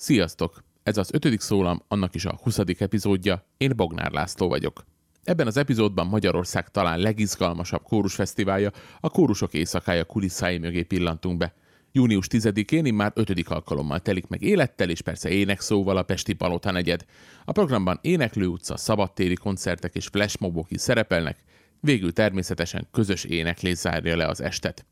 Sziasztok! Ez az ötödik szólam, annak is a 20. epizódja, én Bognár László vagyok. Ebben az epizódban Magyarország talán legizgalmasabb kórusfesztiválja, a Kórusok éjszakája kulisszái mögé pillantunk be. Június 10-én immár ötödik alkalommal telik meg élettel és persze énekszóval a Pesti Palota negyed. A programban éneklő utca, szabadtéri koncertek és flashmobok is szerepelnek, végül természetesen közös éneklés zárja le az estet.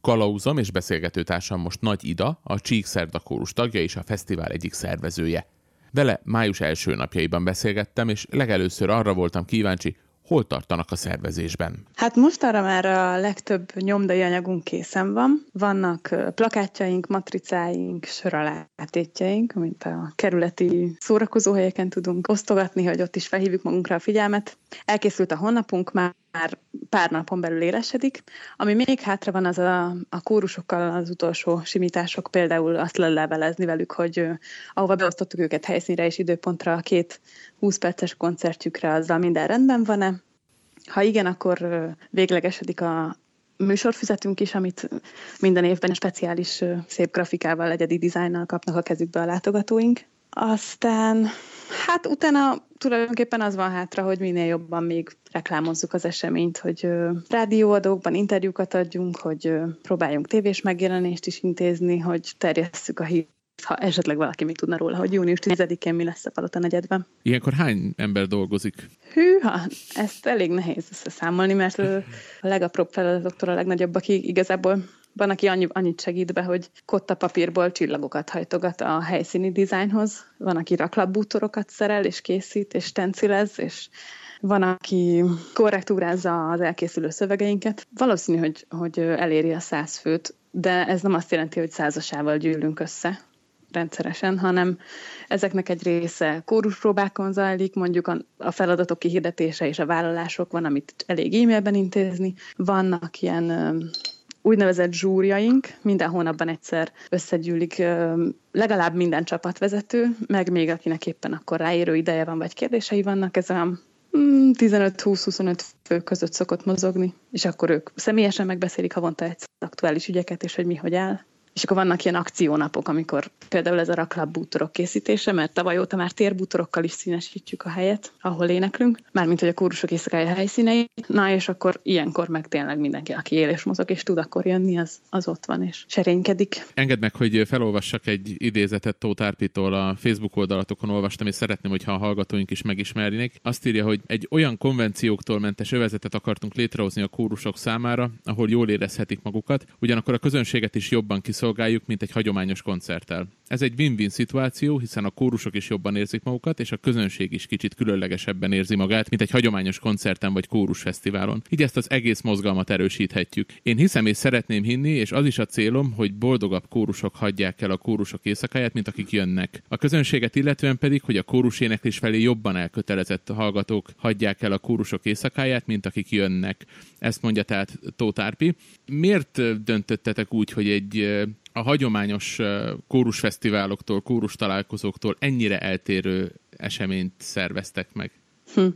Kalauzom és beszélgetőtársam most Nagy Ida, a Csíkszerda kórus tagja és a fesztivál egyik szervezője. Vele május első napjaiban beszélgettem, és legelőször arra voltam kíváncsi, hol tartanak a szervezésben? Hát most arra már a legtöbb nyomdai anyagunk készen van. Vannak plakátjaink, matricáink, soralátétjeink, amit a kerületi szórakozóhelyeken tudunk osztogatni, hogy ott is felhívjuk magunkra a figyelmet. Elkészült a honlapunk, már már pár napon belül élesedik. Ami még hátra van, az a, a kórusokkal az utolsó simítások, például azt lelevelezni velük, hogy uh, ahova beosztottuk őket helyszínre és időpontra a két 20 perces koncertjükre, azzal minden rendben van-e. Ha igen, akkor véglegesedik a műsorfüzetünk is, amit minden évben speciális szép grafikával, egyedi dizájnnal kapnak a kezükbe a látogatóink. Aztán, hát utána tulajdonképpen az van hátra, hogy minél jobban még reklámozzuk az eseményt, hogy rádióadókban interjúkat adjunk, hogy próbáljunk tévés megjelenést is intézni, hogy terjesszük a hírt ha esetleg valaki még tudna róla, hogy június 10-én mi lesz a Palota negyedben. Ilyenkor hány ember dolgozik? Hűha, ezt elég nehéz összeszámolni, mert a legapróbb feladatoktól a legnagyobbakig igazából van, aki annyi, annyit segít be, hogy kotta papírból csillagokat hajtogat a helyszíni dizájnhoz, van, aki raklapbútorokat szerel, és készít, és stencilez, és van, aki korrektúrázza az elkészülő szövegeinket. Valószínű, hogy, hogy eléri a száz főt, de ez nem azt jelenti, hogy százasával gyűlünk össze rendszeresen, hanem ezeknek egy része kóruspróbákon zajlik, mondjuk a, feladatok kihirdetése és a vállalások van, amit elég e-mailben intézni. Vannak ilyen úgynevezett zsúrjaink, minden hónapban egyszer összegyűlik legalább minden csapatvezető, meg még akinek éppen akkor ráérő ideje van, vagy kérdései vannak, ez a 15-20-25 mm, fő között szokott mozogni, és akkor ők személyesen megbeszélik havonta egy aktuális ügyeket, és hogy mi hogy áll. És akkor vannak ilyen akciónapok, amikor például ez a raklap bútorok készítése, mert tavaly óta már térbútorokkal is színesítjük a helyet, ahol éneklünk, mármint hogy a kórusok éjszakája helyszínei. Na és akkor ilyenkor meg tényleg mindenki, aki él és mozog és tud akkor jönni, az, az ott van és serénykedik. Engedd meg, hogy felolvassak egy idézetet Tóth Árpitól a Facebook oldalatokon olvastam, és szeretném, hogyha a hallgatóink is megismernék. Azt írja, hogy egy olyan konvencióktól mentes övezetet akartunk létrehozni a kórusok számára, ahol jól érezhetik magukat, ugyanakkor a közönséget is jobban kiszolgálják szolgáljuk, mint egy hagyományos koncerttel. Ez egy win-win szituáció, hiszen a kórusok is jobban érzik magukat, és a közönség is kicsit különlegesebben érzi magát, mint egy hagyományos koncerten vagy kórusfesztiválon. Így ezt az egész mozgalmat erősíthetjük. Én hiszem és szeretném hinni, és az is a célom, hogy boldogabb kórusok hagyják el a kórusok éjszakáját, mint akik jönnek. A közönséget illetően pedig, hogy a kórus éneklés felé jobban elkötelezett hallgatók hagyják el a kórusok éjszakáját, mint akik jönnek. Ezt mondja tehát Tótárpi. Miért döntöttetek úgy, hogy egy a hagyományos kórusfesztiváloktól, kórus találkozóktól ennyire eltérő eseményt szerveztek meg? Hm.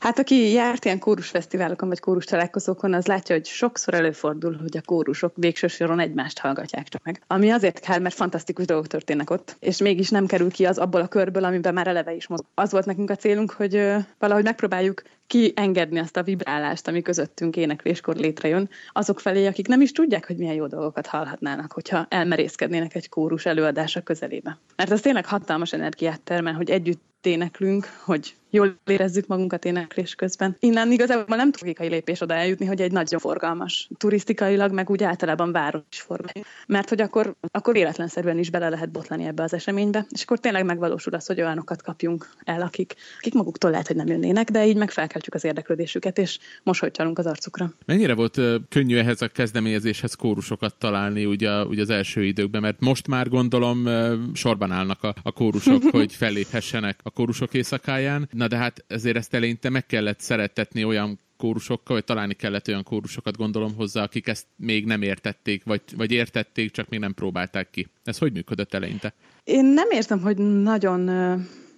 Hát aki járt ilyen kórusfesztiválokon vagy kórus találkozókon, az látja, hogy sokszor előfordul, hogy a kórusok végső soron egymást hallgatják csak meg. Ami azért kell, mert fantasztikus dolgok történnek ott, és mégis nem kerül ki az abból a körből, amiben már eleve is mozog. Az volt nekünk a célunk, hogy valahogy megpróbáljuk kiengedni azt a vibrálást, ami közöttünk énekléskor létrejön, azok felé, akik nem is tudják, hogy milyen jó dolgokat hallhatnának, hogyha elmerészkednének egy kórus előadása közelébe. Mert ez tényleg hatalmas energiát termel, hogy együtt éneklünk, hogy jól érezzük magunkat éneklés közben. Innen igazából nem tudok lépés oda eljutni, hogy egy nagyon forgalmas, turisztikailag, meg úgy általában város forgalmas. Mert hogy akkor, akkor véletlenszerűen is bele lehet botlani ebbe az eseménybe, és akkor tényleg megvalósul az, hogy olyanokat kapjunk el, akik, akik maguktól lehet, hogy nem jönnének, de így meg felkeltjük az érdeklődésüket, és mosolycsalunk az arcukra. Mennyire volt könnyű ehhez a kezdeményezéshez kórusokat találni ugye, ugye az első időkben, mert most már gondolom sorban állnak a, a kórusok, hogy felléphessenek a kórusok éjszakáján. Na de hát ezért ezt eleinte meg kellett szerettetni olyan kórusokkal, vagy találni kellett olyan kórusokat, gondolom hozzá, akik ezt még nem értették, vagy, vagy értették, csak még nem próbálták ki. Ez hogy működött eleinte? Én nem értem, hogy nagyon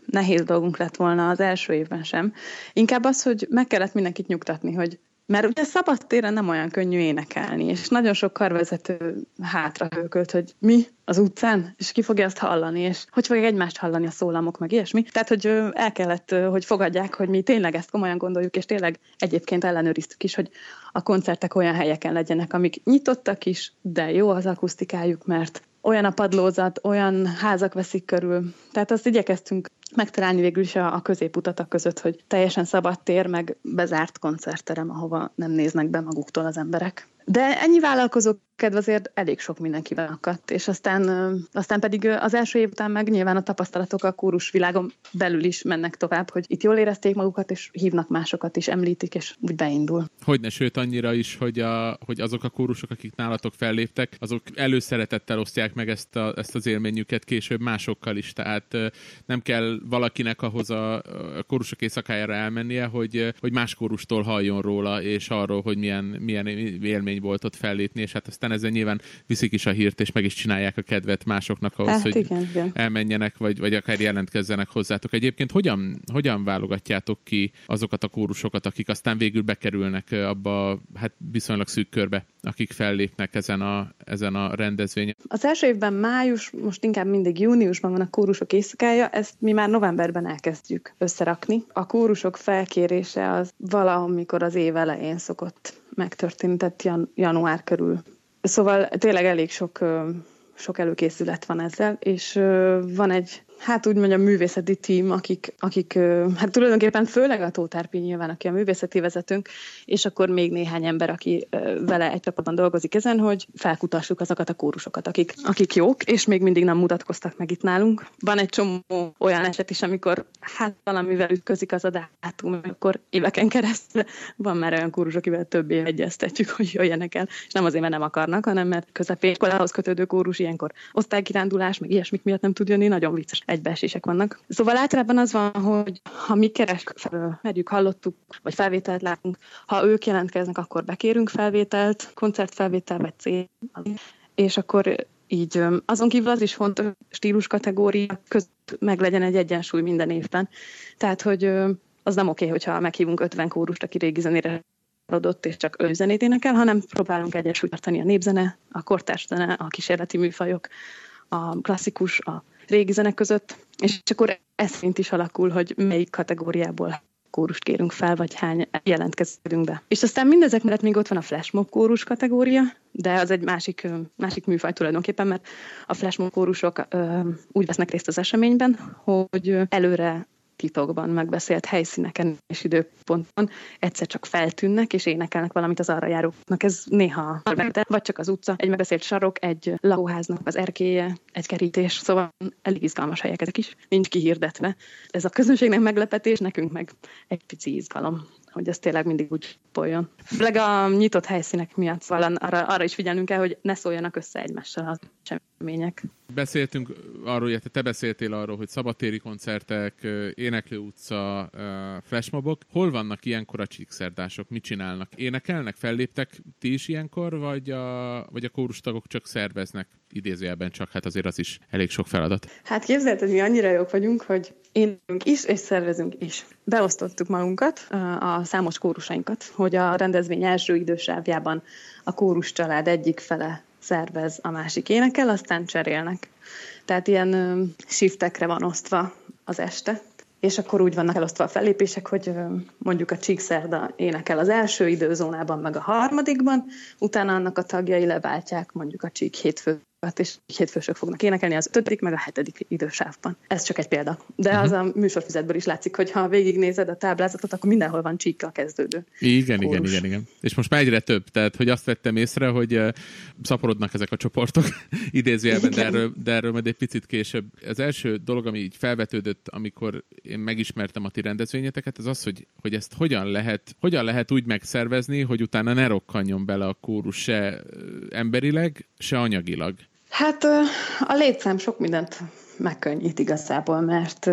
nehéz dolgunk lett volna az első évben sem. Inkább az, hogy meg kellett mindenkit nyugtatni, hogy Mert ugye szabad téren nem olyan könnyű énekelni, és nagyon sok karvezető hátra hőkölt, hogy mi az utcán, és ki fogja azt hallani, és hogy fogják egymást hallani a szólamok, meg ilyesmi. Tehát, hogy el kellett, hogy fogadják, hogy mi tényleg ezt komolyan gondoljuk, és tényleg egyébként ellenőriztük is, hogy a koncertek olyan helyeken legyenek, amik nyitottak is, de jó az akusztikájuk, mert olyan a padlózat, olyan házak veszik körül. Tehát azt igyekeztünk megtalálni végül is a, a középutat a között, hogy teljesen szabad tér, meg bezárt koncertterem, ahova nem néznek be maguktól az emberek. De ennyi vállalkozó kedv azért elég sok mindenkivel akadt, és aztán, aztán pedig az első év után meg nyilván a tapasztalatok a kórus világon belül is mennek tovább, hogy itt jól érezték magukat, és hívnak másokat is, említik, és úgy beindul. Hogyne, sőt annyira is, hogy, a, hogy azok a kórusok, akik nálatok felléptek, azok előszeretettel osztják meg ezt, a, ezt az élményüket később másokkal is, tehát nem kell valakinek ahhoz a, a kórusok éjszakájára elmennie, hogy, hogy más kórustól halljon róla, és arról, hogy milyen, milyen élmény volt ott fellépni, és hát aztán aztán ezzel nyilván viszik is a hírt, és meg is csinálják a kedvet másoknak ahhoz, hát, hogy igen, igen. elmenjenek, vagy, vagy akár jelentkezzenek hozzátok. Egyébként hogyan, hogyan válogatjátok ki azokat a kórusokat, akik aztán végül bekerülnek abba hát viszonylag szűk körbe, akik fellépnek ezen a, ezen a rendezvényen? Az első évben május, most inkább mindig júniusban van a kórusok éjszakája, ezt mi már novemberben elkezdjük összerakni. A kórusok felkérése az valamikor az év elején szokott megtörténni, tehát jan- január körül Szóval tényleg elég sok, sok előkészület van ezzel, és van egy hát úgy mondjam, művészeti tím, akik, akik hát tulajdonképpen főleg a Tótárpi nyilván, aki a művészeti vezetőnk, és akkor még néhány ember, aki vele egy csapatban dolgozik ezen, hogy felkutassuk azokat a kórusokat, akik, akik jók, és még mindig nem mutatkoztak meg itt nálunk. Van egy csomó olyan eset is, amikor hát valamivel ütközik az a dátum, akkor éveken keresztül van már olyan kórus, akivel többé egyeztetjük, hogy jöjjenek el, és nem azért, mert nem akarnak, hanem mert közepéskolához kötődő kórus ilyenkor osztálykirándulás, meg ilyesmik miatt nem tud jönni, nagyon vicces egybeesések vannak. Szóval általában az van, hogy ha mi keresünk, merjük, hallottuk, vagy felvételt látunk, ha ők jelentkeznek, akkor bekérünk felvételt, koncertfelvétel vagy cél, és akkor így azon kívül az is fontos, stílus kategória között meg legyen egy egyensúly minden évben. Tehát, hogy az nem oké, hogyha meghívunk 50 kórust, aki régi zenére adott, és csak ő zenét énekel, hanem próbálunk egyensúlyt tartani a népzene, a kortárs zene, a kísérleti műfajok, a klasszikus, a régi zenek között, és akkor ez szerint is alakul, hogy melyik kategóriából kórust kérünk fel, vagy hány jelentkezünk be. És aztán mindezek mellett még ott van a flashmob kórus kategória, de az egy másik, másik műfaj tulajdonképpen, mert a flashmob kórusok ö, úgy vesznek részt az eseményben, hogy előre titokban megbeszélt helyszíneken és időponton egyszer csak feltűnnek, és énekelnek valamit az arra járóknak. Ez néha vagy csak az utca, egy megbeszélt sarok, egy lakóháznak az erkéje, egy kerítés, szóval elég izgalmas helyek ezek is, nincs kihirdetve. Ez a közönségnek meglepetés, nekünk meg egy pici izgalom hogy ez tényleg mindig úgy poljon. Főleg a nyitott helyszínek miatt, szóval arra, arra is figyelnünk kell, hogy ne szóljanak össze egymással az események. Beszéltünk arról, illetve te beszéltél arról, hogy szabadtéri koncertek, éneklő utca, flashmobok. Hol vannak ilyenkor a csíkszerdások? Mit csinálnak? Énekelnek, felléptek ti is ilyenkor, vagy a, vagy a kórustagok csak szerveznek? Idézőjelben csak, hát azért az is elég sok feladat. Hát képzeld, hogy mi annyira jók vagyunk, hogy énünk is, és szervezünk is. Beosztottuk magunkat, a számos kórusainkat, hogy a rendezvény első idősávjában a kórus család egyik fele szervez, a másik énekel, aztán cserélnek. Tehát ilyen shiftekre van osztva az este, és akkor úgy vannak elosztva a fellépések, hogy mondjuk a Csíkszerda énekel az első időzónában, meg a harmadikban, utána annak a tagjai leváltják mondjuk a Csík hétfő és hétfősök fognak énekelni az ötödik, meg a hetedik idősávban. Ez csak egy példa. De uh-huh. az a műsorfizetből is látszik, hogy ha végignézed a táblázatot, akkor mindenhol van csíkkal kezdődő. Igen, kórus. igen, igen, igen. És most már egyre több, tehát hogy azt vettem észre, hogy szaporodnak ezek a csoportok idézőjelben, de erről, de erről majd egy picit később. Az első dolog, ami így felvetődött, amikor én megismertem a ti rendezvényeteket, az az, hogy, hogy ezt hogyan lehet, hogyan lehet úgy megszervezni, hogy utána ne rokkanjon bele a kórus se emberileg, se anyagilag. Hát a létszám sok mindent megkönnyít igazából, mert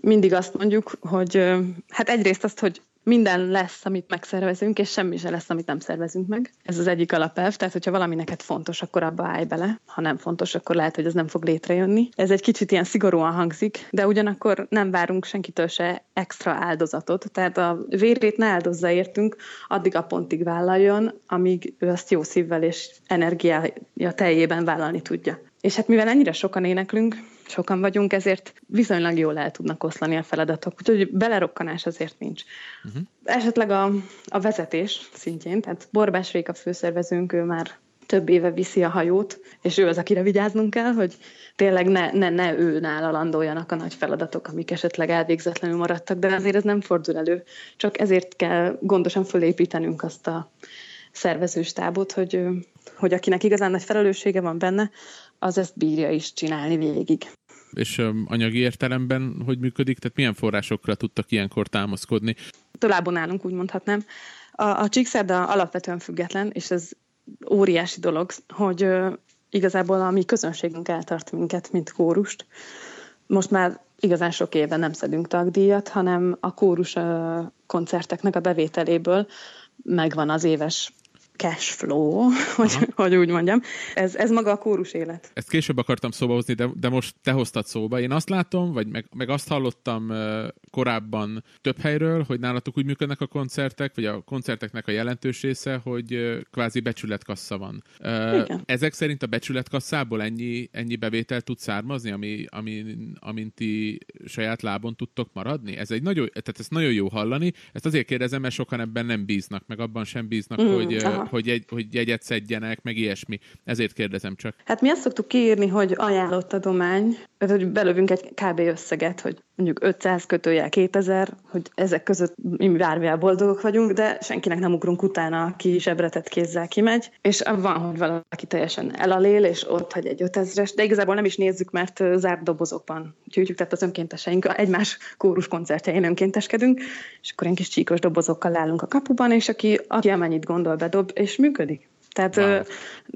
mindig azt mondjuk, hogy hát egyrészt azt, hogy minden lesz, amit megszervezünk, és semmi se lesz, amit nem szervezünk meg. Ez az egyik alapelv, tehát hogyha valami neked fontos, akkor abba állj bele. Ha nem fontos, akkor lehet, hogy ez nem fog létrejönni. Ez egy kicsit ilyen szigorúan hangzik, de ugyanakkor nem várunk senkitől se extra áldozatot. Tehát a vérét ne áldozza értünk, addig a pontig vállaljon, amíg ő azt jó szívvel és energiája teljében vállalni tudja. És hát mivel ennyire sokan éneklünk, sokan vagyunk, ezért viszonylag jól el tudnak oszlani a feladatok. Úgyhogy belerokkanás azért nincs. Uh-huh. Esetleg a, a vezetés szintjén, tehát Borbás Réka főszervezőnk, ő már több éve viszi a hajót, és ő az, akire vigyáznunk kell, hogy tényleg ne, ne, ne ő nála landoljanak a nagy feladatok, amik esetleg elvégzetlenül maradtak, de azért ez nem fordul elő. Csak ezért kell gondosan fölépítenünk azt a szervezőstábot, hogy, hogy akinek igazán nagy felelőssége van benne, az ezt bírja is csinálni végig. És anyagi értelemben hogy működik? Tehát milyen forrásokra tudtak ilyenkor támaszkodni? Tolábon állunk, úgy mondhatnám. A, a Csíkszerda alapvetően független, és ez óriási dolog, hogy uh, igazából a mi közönségünk eltart minket, mint kórust. Most már igazán sok éve nem szedünk tagdíjat, hanem a kórus uh, koncerteknek a bevételéből megvan az éves cash flow, hogy, hogy úgy mondjam. Ez, ez maga a kórus élet. Ezt később akartam szóba hozni, de, de most te hoztad szóba. Én azt látom, vagy meg, meg azt hallottam korábban több helyről, hogy nálatok úgy működnek a koncertek, vagy a koncerteknek a jelentős része, hogy kvázi becsületkassa van. Igen. Ezek szerint a becsületkasszából ennyi, ennyi bevétel tud származni, ami, ami, amint ti saját lábon tudtok maradni? Ez egy nagyon, tehát ezt nagyon jó hallani. Ezt azért kérdezem, mert sokan ebben nem bíznak, meg abban sem bíznak, mm, hogy, hogy, egy, hogy jegyet szedjenek, meg ilyesmi. Ezért kérdezem csak. Hát mi azt szoktuk kiírni, hogy ajánlott adomány, tehát hogy belövünk egy kb. összeget, hogy mondjuk 500 kötőjel 2000, hogy ezek között mi bármilyen boldogok vagyunk, de senkinek nem ugrunk utána, aki zsebretett kézzel kimegy, és van, hogy valaki teljesen elalél, és ott hagy egy 5000-es, de igazából nem is nézzük, mert zárt dobozokban gyűjtjük, tehát az önkénteseink egymás kórus koncertjein önkénteskedünk, és akkor ilyen kis csíkos dobozokkal állunk a kapuban, és aki, aki amennyit gondol, bedob, és működik. Tehát wow.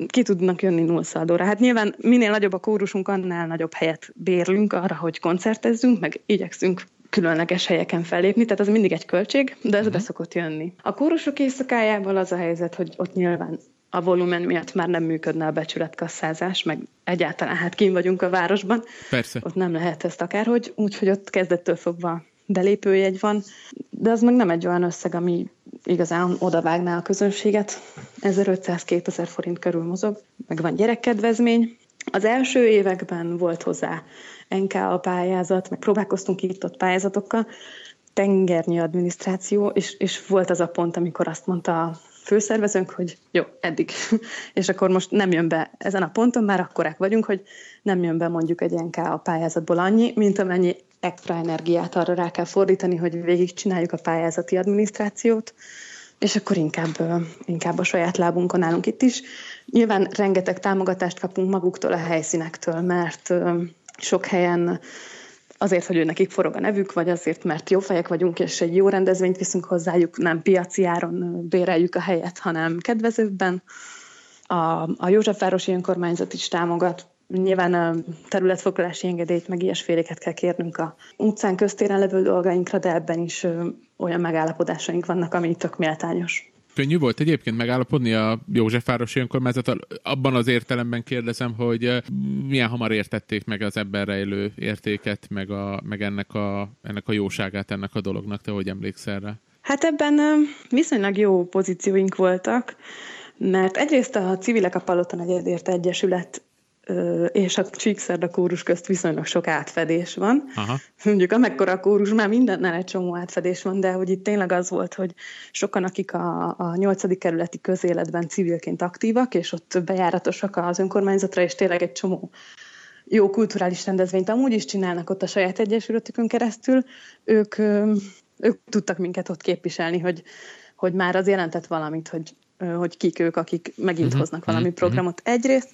ki tudnak jönni nullszaldóra. Hát nyilván minél nagyobb a kórusunk, annál nagyobb helyet bérlünk arra, hogy koncertezzünk, meg igyekszünk különleges helyeken fellépni, tehát az mindig egy költség, de ez uh-huh. be szokott jönni. A kórusok éjszakájával az a helyzet, hogy ott nyilván a volumen miatt már nem működne a becsületkasszázás, meg egyáltalán hát kim vagyunk a városban. Persze. Ott nem lehet ezt akárhogy, úgyhogy ott kezdettől fogva belépőjegy van, de az meg nem egy olyan összeg, ami igazán odavágná a közönséget. 1500-2000 forint körül mozog, meg van gyerekkedvezmény. Az első években volt hozzá NKA pályázat, meg próbálkoztunk itt ott pályázatokkal, tengernyi adminisztráció, és, és volt az a pont, amikor azt mondta a főszervezőnk, hogy jó, eddig. és akkor most nem jön be ezen a ponton, már akkorák vagyunk, hogy nem jön be mondjuk egy NKA pályázatból annyi, mint amennyi extra energiát arra rá kell fordítani, hogy végigcsináljuk a pályázati adminisztrációt, és akkor inkább, inkább a saját lábunkon állunk itt is. Nyilván rengeteg támogatást kapunk maguktól, a helyszínektől, mert sok helyen azért, hogy ő nekik forog a nevük, vagy azért, mert jó fejek vagyunk, és egy jó rendezvényt viszünk hozzájuk, nem piaci áron béreljük a helyet, hanem kedvezőbben. A, a Józsefvárosi Önkormányzat is támogat Nyilván a területfoglalási engedélyt, meg ilyesféléket kell kérnünk a utcán köztéren levő dolgainkra, de ebben is olyan megállapodásaink vannak, ami tök méltányos. Könnyű volt egyébként megállapodni a Józsefvárosi önkormányzattal? Abban az értelemben kérdezem, hogy milyen hamar értették meg az ebben rejlő értéket, meg, a, meg ennek, a, ennek a jóságát ennek a dolognak, te hogy emlékszel rá? Hát ebben viszonylag jó pozícióink voltak, mert egyrészt a Civilek a Palota Negyedért Egyesület és a Csíkszerda kórus közt viszonylag sok átfedés van. Aha. Mondjuk amekkora a kórus, már mindennel egy csomó átfedés van, de hogy itt tényleg az volt, hogy sokan, akik a, a 8. kerületi közéletben civilként aktívak, és ott bejáratosak az önkormányzatra, és tényleg egy csomó jó kulturális rendezvényt amúgy is csinálnak ott a saját egyesületükön keresztül, ők, ők tudtak minket ott képviselni, hogy, hogy már az jelentett valamit, hogy, hogy kik ők, akik megint uh-huh, hoznak valami uh-huh, programot egyrészt,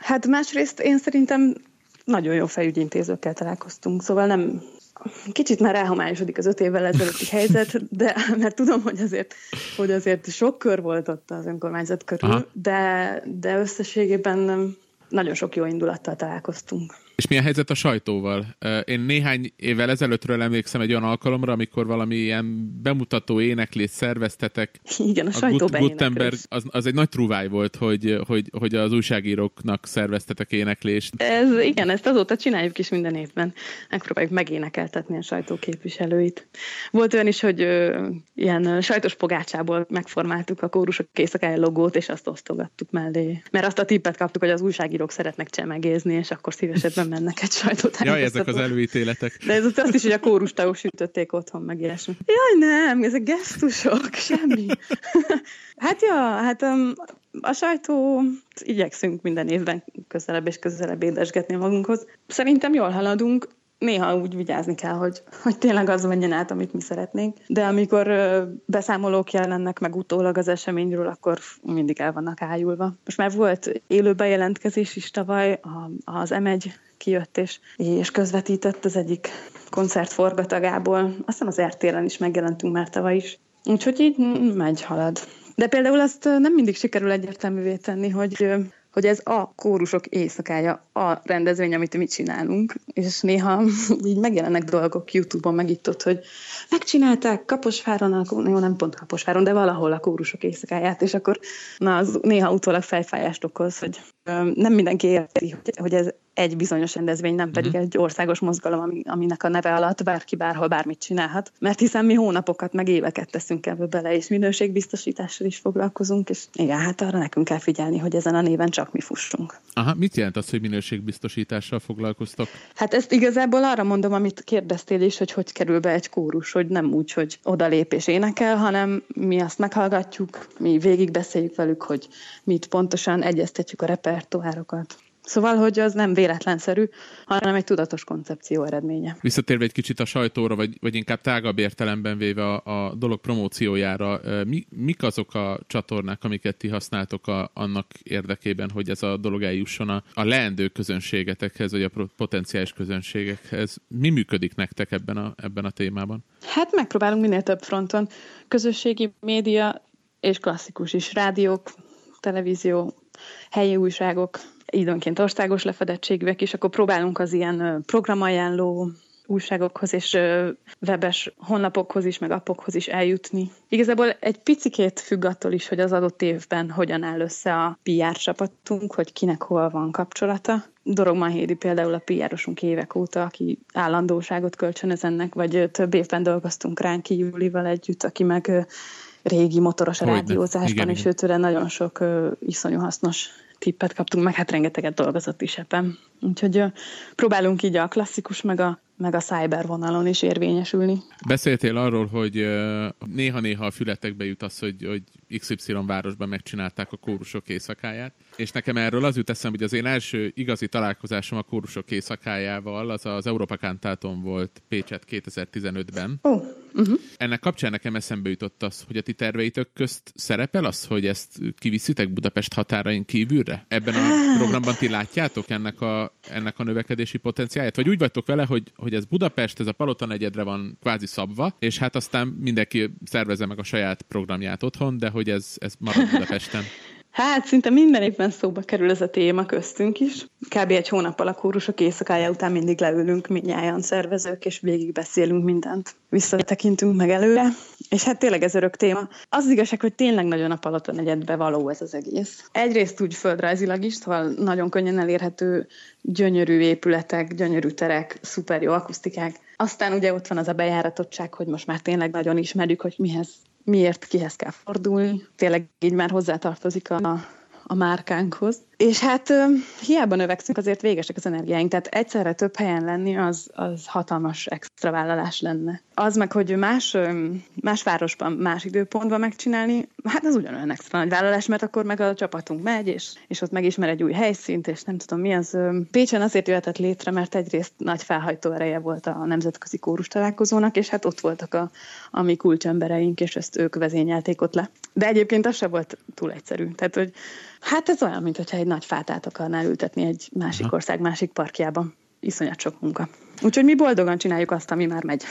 Hát másrészt én szerintem nagyon jó fejügyintézőkkel találkoztunk, szóval nem, kicsit már elhomályosodik az öt évvel ezelőtti helyzet, de mert tudom, hogy azért, hogy azért sok kör volt ott az önkormányzat körül, de, de összességében nagyon sok jó indulattal találkoztunk. És mi a helyzet a sajtóval? Én néhány évvel ezelőttről emlékszem egy olyan alkalomra, amikor valami ilyen bemutató éneklést szerveztetek. Igen, a, a sajtó Gutenberg, az, az egy nagy truváj volt, hogy, hogy, hogy az újságíróknak szerveztetek éneklést. Ez, igen, ezt azóta csináljuk is minden évben. Megpróbáljuk megénekeltetni a sajtó képviselőit. Volt olyan is, hogy ö, ilyen sajtos pogácsából megformáltuk a kórusok éjszakája logót, és azt osztogattuk mellé. Mert azt a tippet kaptuk, hogy az újságírók szeretnek csemegézni, és akkor szívesebben mennek egy sajtót. Jaj, ezek az előítéletek. De ez azt is, hogy a kórustagok sütötték otthon, meg ilyesmi. Jaj, nem, ezek gesztusok, semmi. hát ja, hát um, a sajtó igyekszünk minden évben közelebb és közelebb édesgetni magunkhoz. Szerintem jól haladunk, néha úgy vigyázni kell, hogy, hogy tényleg az menjen át, amit mi szeretnénk. De amikor beszámolók jelennek meg utólag az eseményről, akkor mindig el vannak ájulva. Most már volt élő bejelentkezés is tavaly, az M1 kijött és, és közvetített az egyik koncert forgatagából. Aztán az RTL-en is megjelentünk már tavaly is. Úgyhogy így megy, halad. De például azt nem mindig sikerül egyértelművé tenni, hogy hogy ez a kórusok éjszakája, a rendezvény, amit mi csinálunk, és néha így megjelennek dolgok YouTube-on meg itt ott, hogy megcsinálták Kaposváron, jó, nem pont Kaposváron, de valahol a kórusok éjszakáját, és akkor na, az néha utólag fejfájást okoz, hogy nem mindenki érti, hogy ez egy bizonyos rendezvény, nem pedig uh-huh. egy országos mozgalom, ami, aminek a neve alatt bárki bárhol bármit csinálhat. Mert hiszen mi hónapokat, meg éveket teszünk ebbe bele, és minőségbiztosítással is foglalkozunk, és igen, hát arra nekünk kell figyelni, hogy ezen a néven csak mi fussunk. Aha, mit jelent az, hogy minőségbiztosítással foglalkoztok? Hát ezt igazából arra mondom, amit kérdeztél is, hogy hogy kerül be egy kórus, hogy nem úgy, hogy odalép és énekel, hanem mi azt meghallgatjuk, mi végigbeszéljük velük, hogy mit pontosan egyeztetjük a repertoárokat. Szóval, hogy az nem véletlenszerű, hanem egy tudatos koncepció eredménye. Visszatérve egy kicsit a sajtóra, vagy, vagy inkább tágabb értelemben véve a, a dolog promóciójára, mi, mik azok a csatornák, amiket ti használtok a, annak érdekében, hogy ez a dolog eljusson a, a leendő közönségetekhez, vagy a potenciális közönségekhez? Mi működik nektek ebben a, ebben a témában? Hát megpróbálunk minél több fronton. Közösségi média és klasszikus is. Rádiók, televízió, helyi újságok, időnként országos lefedettségűek is, akkor próbálunk az ilyen programajánló újságokhoz és webes honlapokhoz is, meg appokhoz is eljutni. Igazából egy picikét függ attól is, hogy az adott évben hogyan áll össze a PR csapatunk, hogy kinek hol van kapcsolata. Dorog Mahédi például a PR-osunk évek óta, aki állandóságot kölcsönöz ennek, vagy több évben dolgoztunk ránk Júlival együtt, aki meg régi motoros a rádiózásban, és őtőle nagyon sok uh, iszonyú hasznos tippet kaptunk, meg hát rengeteget dolgozott is ebben. Úgyhogy próbálunk így a klasszikus, meg a meg a cyber vonalon is érvényesülni. Beszéltél arról, hogy néha-néha a fületekbe jut az, hogy, hogy XY városban megcsinálták a kórusok éjszakáját, és nekem erről az jut eszembe, hogy az én első igazi találkozásom a kórusok éjszakájával az az Európa Kantáton volt Pécset 2015-ben. Oh. Uh-huh. Ennek kapcsán nekem eszembe jutott az, hogy a ti terveitek közt szerepel az, hogy ezt kiviszitek Budapest határain kívülre? Ebben a hát. programban ti látjátok ennek a, ennek a növekedési potenciáját? Vagy úgy vagytok vele, hogy, hogy ez Budapest, ez a Palota negyedre van kvázi szabva, és hát aztán mindenki szervezze meg a saját programját otthon, de hogy ez, ez marad Budapesten. Hát szinte minden évben szóba kerül ez a téma köztünk is. Kb. egy hónappal a kórusok éjszakája után mindig leülünk minnyáján szervezők, és végig beszélünk mindent. Visszatekintünk meg előre, és hát tényleg ez örök téma. Az, az igazság, hogy tényleg nagyon a Palaton egyedbe való ez az egész. Egyrészt úgy földrajzilag is, szóval nagyon könnyen elérhető, gyönyörű épületek, gyönyörű terek, szuper jó akusztikák. Aztán ugye ott van az a bejáratottság, hogy most már tényleg nagyon ismerjük, hogy mihez miért kihez kell fordulni. Tényleg így már hozzátartozik a, a márkánkhoz. És hát hiába növekszünk, azért végesek az energiáink, tehát egyszerre több helyen lenni, az, az hatalmas extra vállalás lenne. Az meg, hogy más, más városban, más időpontban megcsinálni, hát az ugyanolyan extra nagy vállalás, mert akkor meg a csapatunk megy, és, és ott megismer egy új helyszínt, és nem tudom mi az. Pécsen azért jöhetett létre, mert egyrészt nagy felhajtó ereje volt a nemzetközi kórus találkozónak, és hát ott voltak a, a mi kulcsembereink, és ezt ők vezényelték ott le. De egyébként az se volt túl egyszerű. Tehát, hogy hát ez olyan, mintha egy nagy fát át akarnál ültetni egy másik Aha. ország másik parkjában. iszonyat sok munka. Úgyhogy mi boldogan csináljuk azt, ami már megy.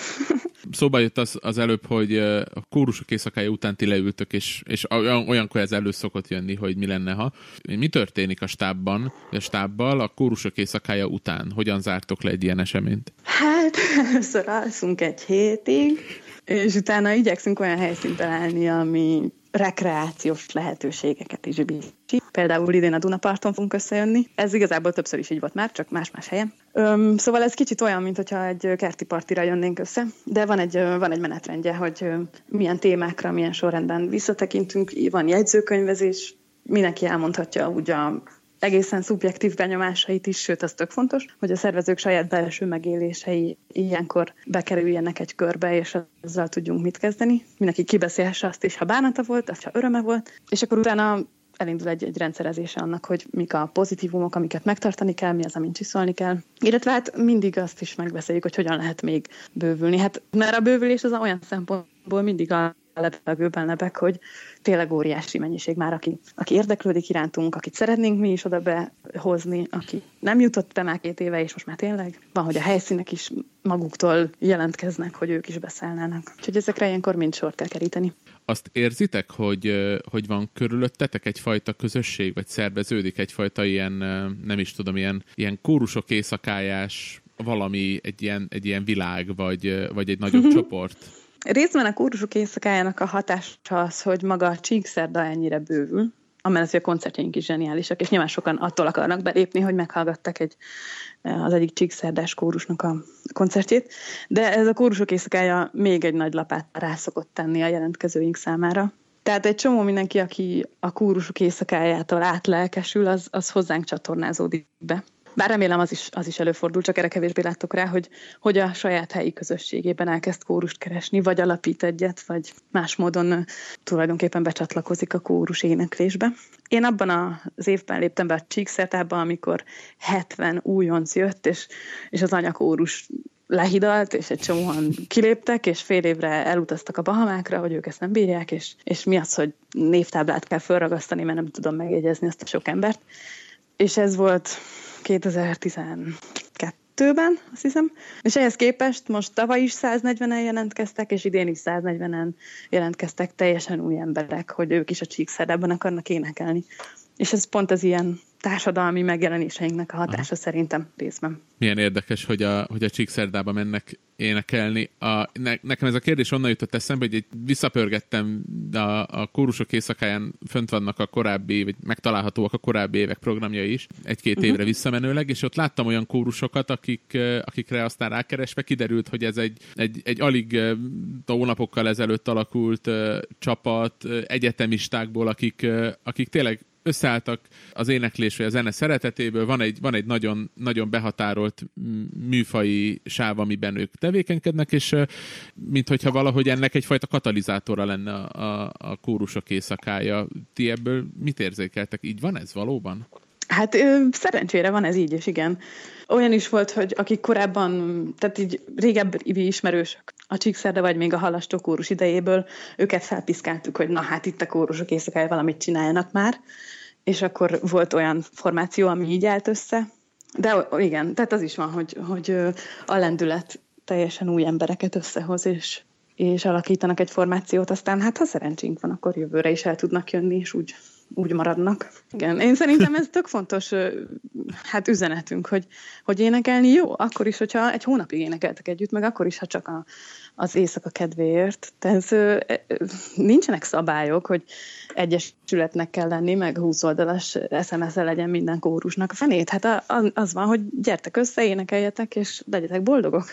Szóba jött az, az előbb, hogy a kórusok éjszakája után ti leültök, és, és olyankor ez elő szokott jönni, hogy mi lenne, ha. Mi történik a stábban, a stábbal a kórusok éjszakája után? Hogyan zártok le egy ilyen eseményt? Hát, először alszunk egy hétig, és utána igyekszünk olyan helyszínt találni, ami rekreációs lehetőségeket is biztosít. Például idén a Dunaparton fogunk összejönni. Ez igazából többször is így volt már, csak más-más helyen. Öm, szóval ez kicsit olyan, mintha egy kerti partira jönnénk össze, de van egy, van egy menetrendje, hogy milyen témákra, milyen sorrendben visszatekintünk, van jegyzőkönyvezés, mindenki elmondhatja úgy a egészen szubjektív benyomásait is, sőt, az tök fontos, hogy a szervezők saját belső megélései ilyenkor bekerüljenek egy körbe, és azzal tudjunk mit kezdeni. Mindenki kibeszélhesse azt is, ha bánata volt, azt ha öröme volt, és akkor utána elindul egy, egy rendszerezése annak, hogy mik a pozitívumok, amiket megtartani kell, mi az, amin csiszolni kell. Illetve hát mindig azt is megbeszéljük, hogy hogyan lehet még bővülni. Hát mert a bővülés az olyan szempontból mindig a lebegőben lebeg, hogy tényleg óriási mennyiség már, aki, aki érdeklődik irántunk, akit szeretnénk mi is oda behozni, aki nem jutott be már két éve, és most már tényleg van, hogy a helyszínek is maguktól jelentkeznek, hogy ők is beszélnának. Úgyhogy ezekre ilyenkor mind sort kell keríteni. Azt érzitek, hogy, hogy van körülöttetek egyfajta közösség, vagy szerveződik egyfajta ilyen, nem is tudom, ilyen, ilyen kórusok éjszakájás valami, egy ilyen, egy ilyen világ, vagy, vagy egy nagyobb csoport? Részben a kórusok éjszakájának a hatása az, hogy maga a csíkszerda ennyire bővül, amellett, hogy a koncertjeink is zseniálisak, és nyilván sokan attól akarnak belépni, hogy meghallgattak egy, az egyik csíkszerdás kórusnak a koncertjét, de ez a kórusok éjszakája még egy nagy lapát rá szokott tenni a jelentkezőink számára. Tehát egy csomó mindenki, aki a kórusok éjszakájától átlelkesül, az, az hozzánk csatornázódik be. Bár remélem az is, az is előfordul, csak erre kevésbé láttok rá, hogy, hogy a saját helyi közösségében elkezd kórust keresni, vagy alapít egyet, vagy más módon tulajdonképpen becsatlakozik a kórus éneklésbe. Én abban az évben léptem be a Csíkszertába, amikor 70 újonc jött, és, és az anyakórus lehidalt, és egy csomóan kiléptek, és fél évre elutaztak a Bahamákra, hogy ők ezt nem bírják, és, és mi az, hogy névtáblát kell felragasztani, mert nem tudom megjegyezni ezt a sok embert. És ez volt 2012-ben, azt hiszem. És ehhez képest most tavaly is 140-en jelentkeztek, és idén is 140-en jelentkeztek teljesen új emberek, hogy ők is a Csíkszerdában akarnak énekelni. És ez pont az ilyen társadalmi megjelenéseinknek a hatása Aha. szerintem részben. Milyen érdekes, hogy a, hogy a Csíkszerdába mennek énekelni. A, ne, nekem ez a kérdés onnan jutott eszembe, hogy egy visszapörgettem a, a kórusok éjszakáján fönt vannak a korábbi, vagy megtalálhatóak a korábbi évek programjai is, egy-két uh-huh. évre visszamenőleg, és ott láttam olyan kórusokat, akik, akikre aztán rákeresve kiderült, hogy ez egy, egy, egy alig hónapokkal ezelőtt alakult uh, csapat uh, egyetemistákból, akik, uh, akik tényleg összeálltak az éneklés vagy a zene szeretetéből, van egy, van egy nagyon, nagyon behatárolt műfai sáv, amiben ők tevékenykednek, és mint hogyha valahogy ennek egyfajta katalizátora lenne a, a, a kórusok éjszakája. Ti ebből mit érzékeltek? Így van ez valóban? Hát szerencsére van ez így, és igen. Olyan is volt, hogy akik korábban, tehát így régebbi ismerősök, a Csíkszerde vagy még a Halastó kórus idejéből, őket felpiszkáltuk, hogy na hát itt a kórusok éjszakája valamit csináljanak már, és akkor volt olyan formáció, ami így állt össze. De igen, tehát az is van, hogy, hogy a lendület teljesen új embereket összehoz, és, és alakítanak egy formációt, aztán hát ha szerencsénk van, akkor jövőre is el tudnak jönni, és úgy úgy maradnak. Igen, én szerintem ez tök fontos hát üzenetünk, hogy, hogy énekelni jó, akkor is, hogyha egy hónapig énekeltek együtt, meg akkor is, ha csak a, az éjszaka kedvéért. Tehát nincsenek szabályok, hogy egyesületnek kell lenni, meg 20 oldalas SMS-e legyen minden kórusnak. A fenét, hát az van, hogy gyertek össze, énekeljetek, és legyetek boldogok.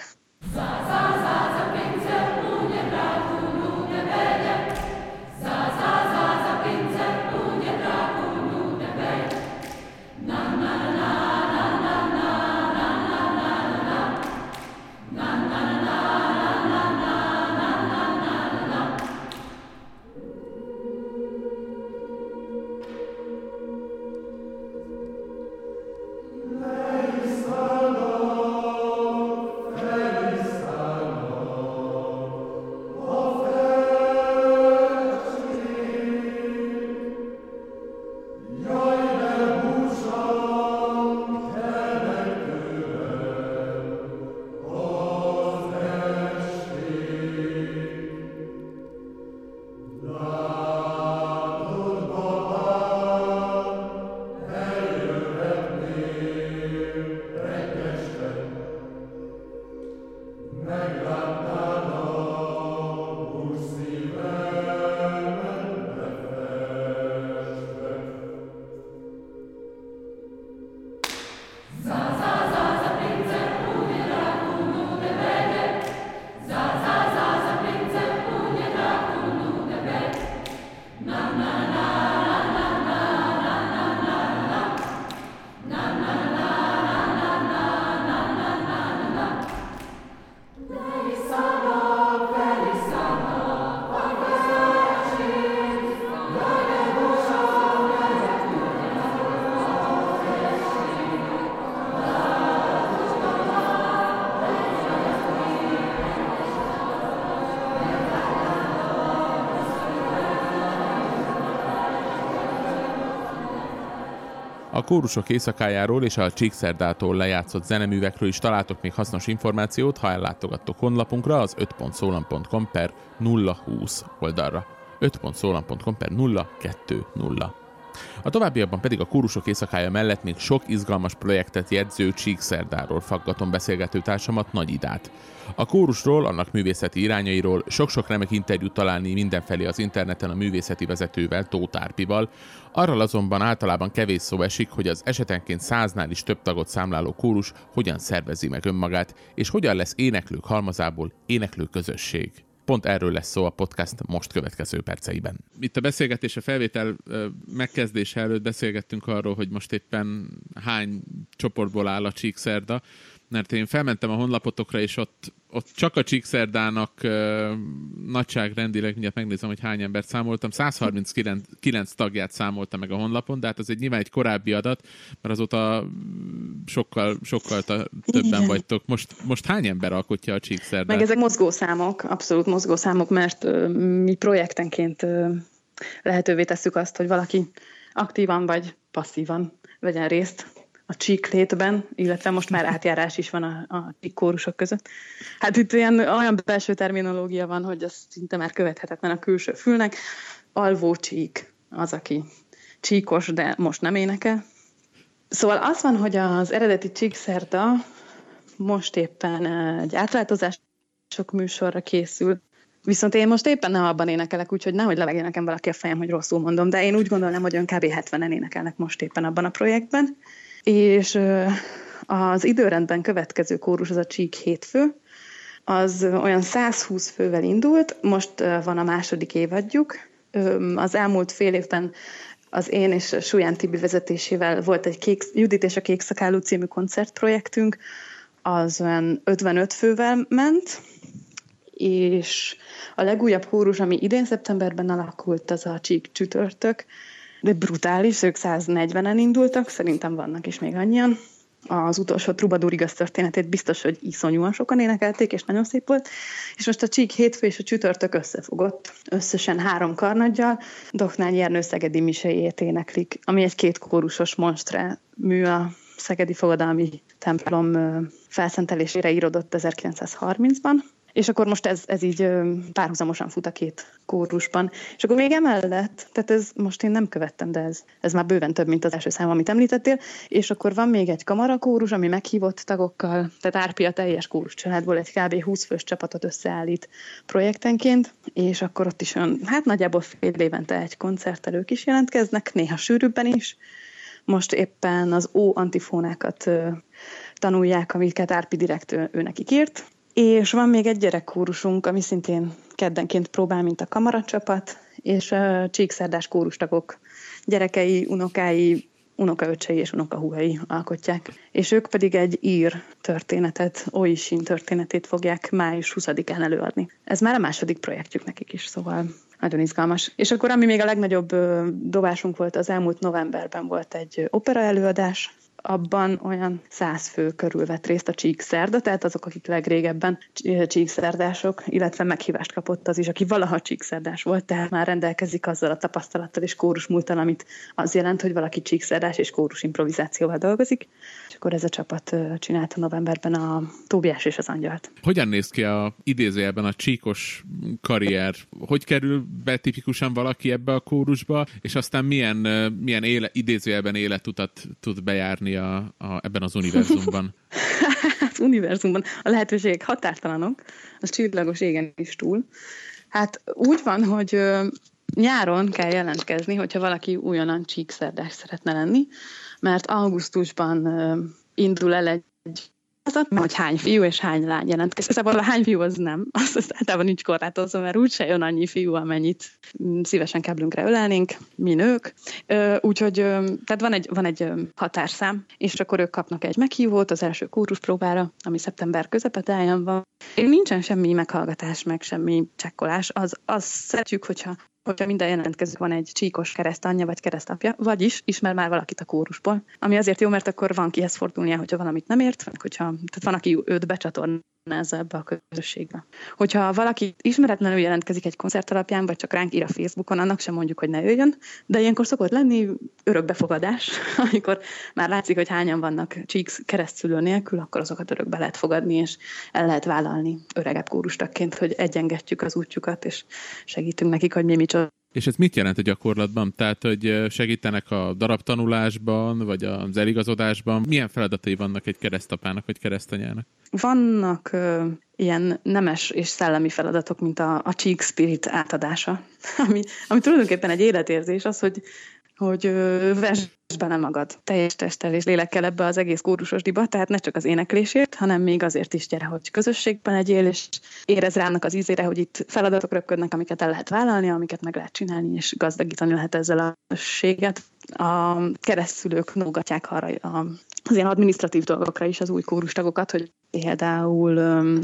Zá, zá, zá, kórusok éjszakájáról és a Csíkszerdától lejátszott zeneművekről is találtok még hasznos információt, ha ellátogattok honlapunkra az 5.szólam.com per 020 oldalra. 5.szólam.com per 020. A továbbiakban pedig a kórusok éjszakája mellett még sok izgalmas projektet jegyző Csíkszerdáról faggatom beszélgető társamat Nagy Idát. A kórusról, annak művészeti irányairól sok-sok remek interjút találni mindenfelé az interneten a művészeti vezetővel, Tóth Árpival. Arról azonban általában kevés szó esik, hogy az esetenként száznál is több tagot számláló kórus hogyan szervezi meg önmagát, és hogyan lesz éneklők halmazából éneklő közösség. Pont erről lesz szó a podcast most következő perceiben. Itt a beszélgetés, a felvétel megkezdése előtt beszélgettünk arról, hogy most éppen hány csoportból áll a Csíkszerda, mert én felmentem a honlapotokra, és ott, ott csak a Csíkszerdának uh, nagyságrendileg, mindjárt megnézem, hogy hány embert számoltam, 139 tagját számoltam meg a honlapon, de hát az egy nyilván egy korábbi adat, mert azóta sokkal, sokkal ta, többen Igen. vagytok. Most, most hány ember alkotja a Csíkszerdát? Meg ezek mozgószámok, abszolút mozgószámok, mert uh, mi projektenként uh, lehetővé tesszük azt, hogy valaki aktívan vagy passzívan vegyen részt a csíklétben, illetve most már átjárás is van a, a kórusok között. Hát itt ilyen, olyan belső terminológia van, hogy az szinte már követhetetlen a külső fülnek. Alvó csík az, aki csíkos, de most nem énekel. Szóval az van, hogy az eredeti csíkszerda most éppen egy átváltozások műsorra készül, Viszont én most éppen nem abban énekelek, úgyhogy nehogy levegjen nekem valaki a fejem, hogy rosszul mondom, de én úgy gondolom, hogy ön kb. 70-en énekelnek most éppen abban a projektben és az időrendben következő kórus az a Csík hétfő, az olyan 120 fővel indult, most van a második évadjuk. Az elmúlt fél évben az én és Súlyán Tibi vezetésével volt egy kék, Judit és a Kék Szakálú című koncertprojektünk, az olyan 55 fővel ment, és a legújabb kórus, ami idén szeptemberben alakult, az a Csík csütörtök, de brutális, ők 140-en indultak, szerintem vannak is még annyian. Az utolsó Trubadur igaz történetét biztos, hogy iszonyúan sokan énekelték, és nagyon szép volt. És most a Csík hétfő és a csütörtök összefogott, összesen három karnaggyal. Doknány Ernő Szegedi Misejét éneklik, ami egy két kórusos monstre mű a Szegedi Fogadalmi templom felszentelésére írodott 1930-ban és akkor most ez, ez így párhuzamosan fut a két kórusban. És akkor még emellett, tehát ez most én nem követtem, de ez, ez már bőven több, mint az első szám, amit említettél, és akkor van még egy kamarakórus, ami meghívott tagokkal, tehát Árpi a teljes kórus családból egy kb. 20 fős csapatot összeállít projektenként, és akkor ott is olyan, hát nagyjából fél évente egy koncertelők is jelentkeznek, néha sűrűbben is. Most éppen az ó antifónákat tanulják, amiket Árpi direkt ő, ő nekik írt, és van még egy gyerekkórusunk, ami szintén keddenként próbál, mint a kamaracsapat, és a csíkszerdás kórustagok gyerekei, unokái, unokaöcsei és unokahúgai alkotják. És ők pedig egy ír történetet, Oisin történetét fogják május 20-án előadni. Ez már a második projektjük nekik is, szóval nagyon izgalmas. És akkor ami még a legnagyobb dobásunk volt, az elmúlt novemberben volt egy opera előadás, abban olyan száz fő körül vett részt a csíkszerda, tehát azok, akik legrégebben csíkszerdások, illetve meghívást kapott az is, aki valaha csíkszerdás volt, tehát már rendelkezik azzal a tapasztalattal és kórus múltal, amit az jelent, hogy valaki csíkszerdás és kórus improvizációval dolgozik. Akkor ez a csapat csinálta novemberben a Tóbiás és az Angyalt. Hogyan néz ki a idézőjelben a csíkos karrier? Hogy kerül be tipikusan valaki ebbe a kórusba, és aztán milyen, milyen éle, idézőjelben életutat tud bejárni a, a, ebben az univerzumban? az univerzumban a lehetőségek határtalanok, az csillagos égen is túl. Hát úgy van, hogy nyáron kell jelentkezni, hogyha valaki újonnan csíkszerdás szeretne lenni, mert augusztusban indul el egy hogy hány fiú és hány lány jelentkezik. Szóval a hány fiú az nem, az, az általában nincs korlátozva, mert úgyse jön annyi fiú, amennyit szívesen keblünkre ölelnénk, mi nők. Úgyhogy tehát van egy, van egy határszám, és akkor ők kapnak egy meghívót az első próbára, ami szeptember közepette van. Nincsen semmi meghallgatás, meg semmi csekkolás. Az, az szeretjük, hogyha hogyha minden jelentkező van egy csíkos keresztanyja vagy keresztapja, vagyis ismer már valakit a kórusból. Ami azért jó, mert akkor van kihez fordulnia, hogyha valamit nem ért, vagy hogyha tehát van, aki őt becsatorn ezzel ebbe a közösségbe. Hogyha valaki ismeretlenül jelentkezik egy koncert alapján, vagy csak ránk ír a Facebookon, annak sem mondjuk, hogy ne jöjjön, de ilyenkor szokott lenni örökbefogadás, amikor már látszik, hogy hányan vannak Cheeks keresztülő nélkül, akkor azokat örökbe lehet fogadni, és el lehet vállalni öregebb kórustakként, hogy egyengetjük az útjukat, és segítünk nekik, hogy mi micsoda és ez mit jelent a gyakorlatban? Tehát, hogy segítenek a darabtanulásban, vagy az eligazodásban? Milyen feladatai vannak egy keresztapának, vagy keresztanyának? Vannak ö, ilyen nemes és szellemi feladatok, mint a, a cheek spirit átadása, ami, ami tulajdonképpen egy életérzés, az, hogy hogy vesd bele magad teljes testtel és lélekkel ebbe az egész kórusos diba, tehát ne csak az éneklésért, hanem még azért is gyere, hogy közösségben legyél, és érez rának az ízére, hogy itt feladatok röpködnek, amiket el lehet vállalni, amiket meg lehet csinálni, és gazdagítani lehet ezzel a közösséget. A keresztülők nógatják arra az ilyen administratív dolgokra is az új kórustagokat, hogy például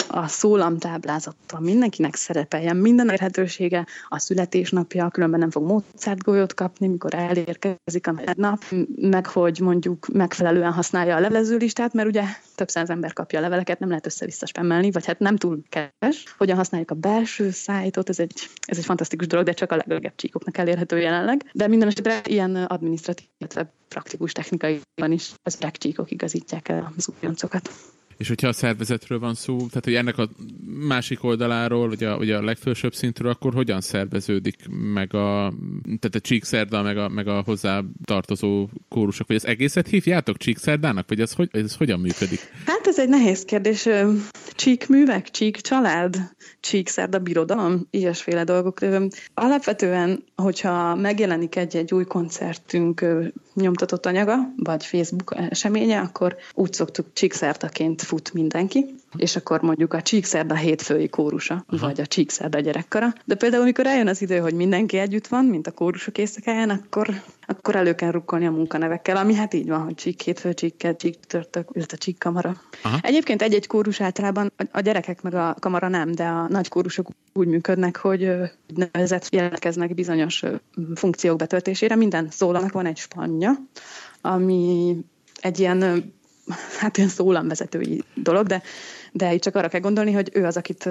a szólamtáblázaton mindenkinek szerepeljen minden érhetősége, a születésnapja, különben nem fog Mozart golyót kapni, mikor elérkezik a nap, meg hogy mondjuk megfelelően használja a levelezőlistát, mert ugye több száz ember kapja a leveleket, nem lehet össze-vissza spammelni, vagy hát nem túl keves. Hogyan használjuk a belső szájtot, ez egy, ez egy fantasztikus dolog, de csak a legöregebb csíkoknak elérhető jelenleg. De minden esetre ilyen administratív, illetve praktikus technikaiban is az csíkok igazítják el az újoncokat. És hogyha a szervezetről van szó, tehát hogy ennek a másik oldaláról, vagy a, vagy a legfősebb szintről, akkor hogyan szerveződik meg a, tehát a csíkszerda, meg a, meg a hozzá tartozó kórusok, vagy az egészet hívjátok csíkszerdának, vagy ez, hogy, ez hogyan működik? Hát ez egy nehéz kérdés. Csíkművek, csík család, csíkszerda birodalom, ilyesféle dolgok. Alapvetően, hogyha megjelenik egy-egy új koncertünk nyomtatott anyaga, vagy Facebook eseménye, akkor úgy szoktuk csíkszerdaként fut mindenki, és akkor mondjuk a Csíkszerda hétfői kórusa, Aha. vagy a Csíkszerda gyerekkara. De például, amikor eljön az idő, hogy mindenki együtt van, mint a kórusok éjszakáján, akkor, akkor elő kell rukkolni a munkanevekkel, ami hát így van, hogy Csík hétfő, Csík Csík törtök, illetve Csík kamara. Aha. Egyébként egy-egy kórus általában, a gyerekek meg a kamara nem, de a nagy kórusok úgy működnek, hogy nevezett jelentkeznek bizonyos funkciók betöltésére. Minden szólanak van egy spanja, ami egy ilyen hát ilyen szólamvezetői dolog, de, de itt csak arra kell gondolni, hogy ő az, akit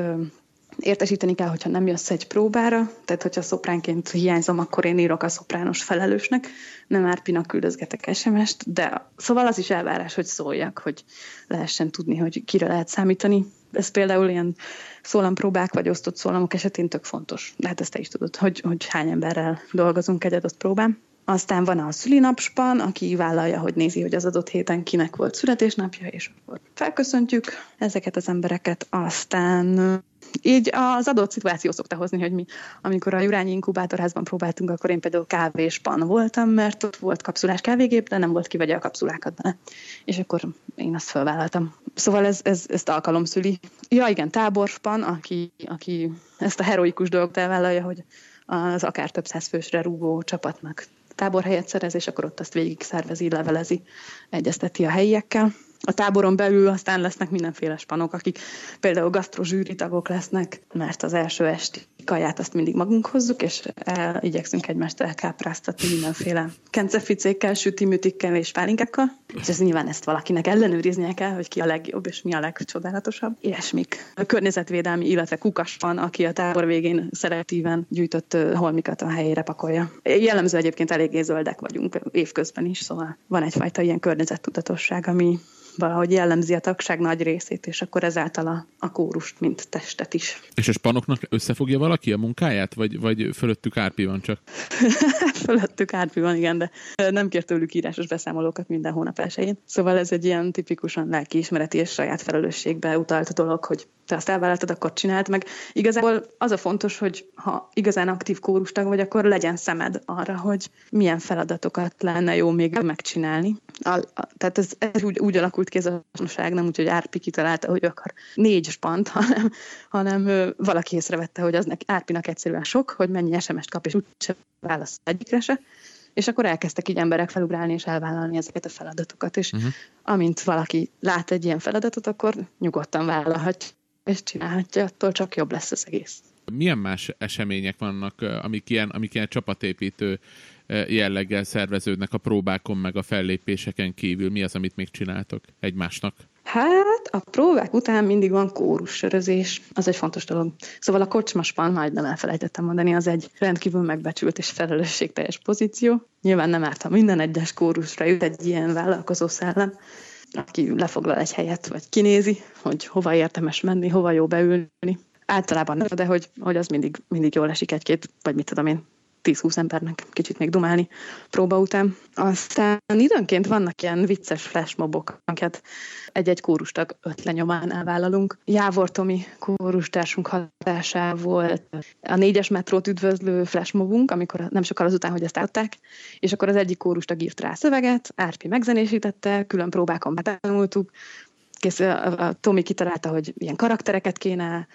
értesíteni kell, hogyha nem jössz egy próbára, tehát hogyha szopránként hiányzom, akkor én írok a szoprános felelősnek, nem Árpinak küldözgetek SMS-t, de szóval az is elvárás, hogy szóljak, hogy lehessen tudni, hogy kire lehet számítani. Ez például ilyen szólampróbák vagy osztott szólamok esetén tök fontos. De hát ezt te is tudod, hogy, hogy hány emberrel dolgozunk egy adott próbán. Aztán van a szülinapspan, aki vállalja, hogy nézi, hogy az adott héten kinek volt születésnapja, és akkor felköszöntjük ezeket az embereket. Aztán így az adott szituáció szokta hozni, hogy mi, amikor a Jurányi Inkubátorházban próbáltunk, akkor én például kávéspan voltam, mert ott volt kapszulás kávégép, de nem volt ki vegye a kapszulákat bele. És akkor én azt felvállaltam. Szóval ez, ez, ezt alkalom szüli. Ja igen, táborspan, aki, aki ezt a heroikus dolgot elvállalja, hogy az akár több száz fősre rúgó csapatnak táborhelyet szerez, és akkor ott azt végig szervezi, levelezi, egyezteti a helyiekkel. A táboron belül aztán lesznek mindenféle spanok, akik például gasztrozsűri tagok lesznek, mert az első esti kaját azt mindig magunk hozzuk, és el, igyekszünk egymást elkápráztatni mindenféle kenceficékkel, sütimütikkel és pálinkákkal. És ez nyilván ezt valakinek ellenőriznie kell, hogy ki a legjobb és mi a legcsodálatosabb. Ilyesmik. A környezetvédelmi, illetve kukas van, aki a tábor végén szeretíven gyűjtött holmikat a helyére pakolja. Jellemző egyébként eléggé zöldek vagyunk évközben is, szóval van egyfajta ilyen környezettudatosság, ami valahogy jellemzi a tagság nagy részét, és akkor ezáltal a, a kórust, mint testet is. És a spanoknak összefogja valaki a munkáját, vagy, vagy fölöttük árpi van csak? fölöttük árpi van, igen, de nem kér tőlük írásos beszámolókat minden hónap elsőjén. Szóval ez egy ilyen tipikusan lelkiismereti és saját felelősségbe utalt dolog, hogy te azt elvállaltad, akkor csináld meg. Igazából az a fontos, hogy ha igazán aktív kórustag vagy, akkor legyen szemed arra, hogy milyen feladatokat lenne jó még megcsinálni. A, a, tehát ez, ez úgy, úgy alakult ki ez a hasznosság, nem úgy, hogy Árpi kitalálta, hogy akar négy spant, hanem, hanem ő, valaki észrevette, hogy az neki, Árpinak egyszerűen sok, hogy mennyi SMS-t kap, és úgyse válasz egyikre se és akkor elkezdtek így emberek felugrálni és elvállalni ezeket a feladatokat, és uh-huh. amint valaki lát egy ilyen feladatot, akkor nyugodtan vállalhatja és csinálhatja, attól csak jobb lesz az egész. Milyen más események vannak, amik ilyen, amik ilyen csapatépítő jelleggel szerveződnek a próbákon, meg a fellépéseken kívül? Mi az, amit még csináltok egymásnak? Hát a próbák után mindig van kórussörözés, az egy fontos dolog. Szóval a kocsmaspan, majd nem elfelejtettem mondani, az egy rendkívül megbecsült és felelősségteljes pozíció. Nyilván nem árt, ha minden egyes kórusra jut egy ilyen vállalkozó szellem, aki lefoglal egy helyet, vagy kinézi, hogy hova érdemes menni, hova jó beülni. Általában de hogy, hogy az mindig, mindig jól esik egy-két, vagy mit tudom én, 10-20 embernek kicsit még dumálni próba után. Aztán időnként vannak ilyen vicces flashmobok, amiket egy-egy kórustag öt lenyomán elvállalunk. Jávor Tomi kórustársunk hatásából a négyes metrót üdvözlő flashmobunk, amikor nem sokkal azután, hogy ezt adták, és akkor az egyik kórustag írt rá szöveget, Árpi megzenésítette, külön próbákon betanultuk, kész, a Tomi kitalálta, hogy ilyen karaktereket kéne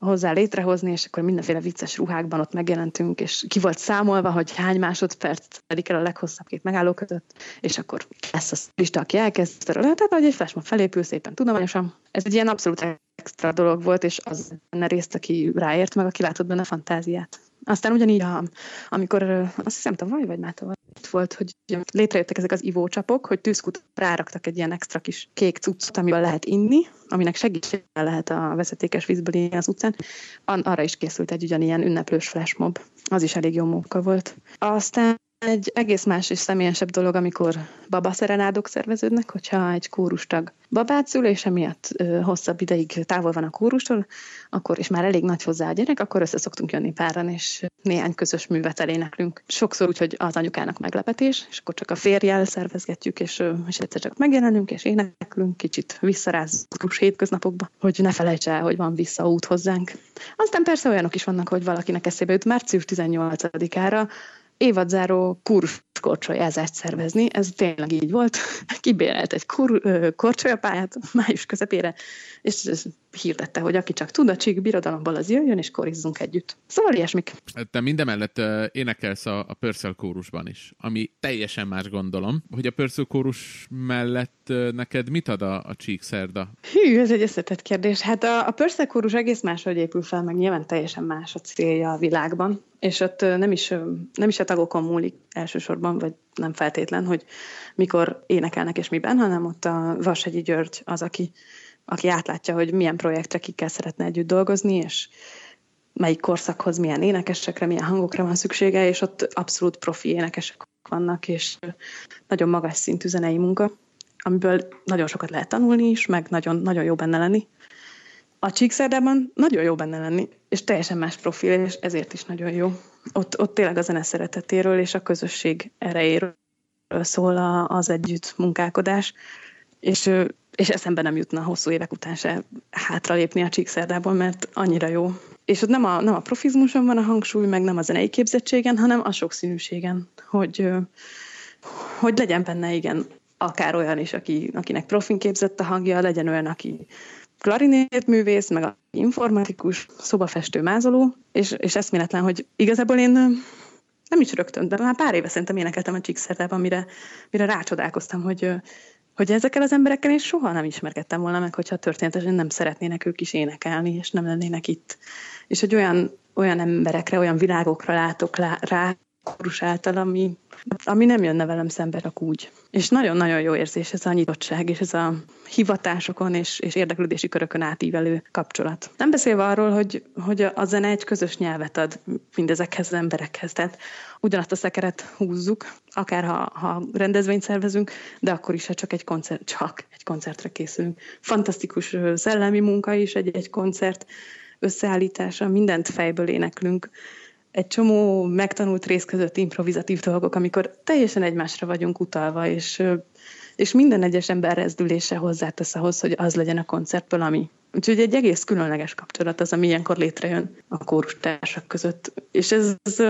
hozzá létrehozni, és akkor mindenféle vicces ruhákban ott megjelentünk, és ki volt számolva, hogy hány másodperc telik el a leghosszabb két megálló között, és akkor lesz a lista, aki elkezd, tehát hogy egy flashmob felépül szépen tudományosan. Ez egy ilyen abszolút extra dolog volt, és az benne részt, aki ráért meg, aki látott benne fantáziát. Aztán ugyanígy, ha, amikor azt hiszem tavaly vagy már tavaly volt, hogy létrejöttek ezek az ivócsapok, hogy tűzkut ráraktak egy ilyen extra kis kék cuccot, amivel lehet inni, aminek segítsége lehet a vezetékes vízből az utcán. Arra is készült egy ugyanilyen ünneplős flashmob. Az is elég jó munka volt. Aztán egy egész más és személyesebb dolog, amikor babaszerenádok szerveződnek, hogyha egy kórustag babát szül, és emiatt ö, hosszabb ideig távol van a kórustól, akkor is már elég nagy hozzá a gyerek, akkor össze szoktunk jönni páran, és néhány közös művet eléneklünk. Sokszor úgy, hogy az anyukának meglepetés, és akkor csak a férjel szervezgetjük, és, és egyszer csak megjelenünk, és éneklünk, kicsit visszarázzuk hétköznapokba, hogy ne felejts el, hogy van visszaút hozzánk. Aztán persze olyanok is vannak, hogy valakinek eszébe jut március 18-ára, évadzáró korcsolyázást szervezni. Ez tényleg így volt. Kibérelt egy kur, korcsolyapályát május közepére, és hirdette, hogy aki csak tud a csík birodalomból, az jöjjön, és korizzunk együtt. Szóval ilyesmik. Te mindemellett énekelsz a, a Pörszöl kórusban is, ami teljesen más gondolom, hogy a Pörszöl kórus mellett neked mit ad a, a szerda? Hű, ez egy összetett kérdés. Hát a, a Pörszöl kórus egész máshogy épül fel, meg nyilván teljesen más a célja a világban, és ott nem is, nem is a tagokon múlik elsősorban, vagy nem feltétlen, hogy mikor énekelnek és miben, hanem ott a Vasegyi György az, aki aki átlátja, hogy milyen projektre kikkel szeretne együtt dolgozni, és melyik korszakhoz milyen énekesekre, milyen hangokra van szüksége, és ott abszolút profi énekesek vannak, és nagyon magas szintű zenei munka, amiből nagyon sokat lehet tanulni is, meg nagyon, nagyon jó benne lenni. A Csíkszerdában nagyon jó benne lenni, és teljesen más profil, és ezért is nagyon jó. Ott, ott tényleg a zene szeretetéről és a közösség erejéről szól az együtt munkálkodás, és és eszembe nem jutna hosszú évek után se hátralépni a Csíkszerdából, mert annyira jó. És ott nem a, nem a profizmuson van a hangsúly, meg nem a zenei képzettségen, hanem a sokszínűségen, hogy, hogy legyen benne, igen, akár olyan is, aki, akinek profin képzett a hangja, legyen olyan, aki klarinétművész, meg a informatikus, szobafestő, mázoló, és, és eszméletlen, hogy igazából én nem is rögtön, de már pár éve szerintem énekeltem a Csíkszerdában, mire, mire rácsodálkoztam, hogy hogy ezekkel az emberekkel én soha nem ismerkedtem volna meg, hogyha történetesen nem szeretnének ők is énekelni, és nem lennének itt. És hogy olyan, olyan emberekre, olyan világokra látok lá, rá, kórus által, ami, ami nem jönne velem szembe csak úgy. És nagyon-nagyon jó érzés ez a nyitottság, és ez a hivatásokon és, és érdeklődési körökön átívelő kapcsolat. Nem beszélve arról, hogy, hogy a zene egy közös nyelvet ad mindezekhez az emberekhez. Tehát ugyanazt a szekeret húzzuk, akár ha, ha rendezvényt szervezünk, de akkor is, ha csak egy koncert, csak egy koncertre készülünk. Fantasztikus szellemi munka is egy, egy koncert összeállítása, mindent fejből éneklünk, egy csomó megtanult rész között improvizatív dolgok, amikor teljesen egymásra vagyunk utalva, és, és minden egyes ember rezdülése hozzátesz ahhoz, hogy az legyen a koncertből, ami. Úgyhogy egy egész különleges kapcsolat az, ami ilyenkor létrejön a kórus társak között. És ez, ez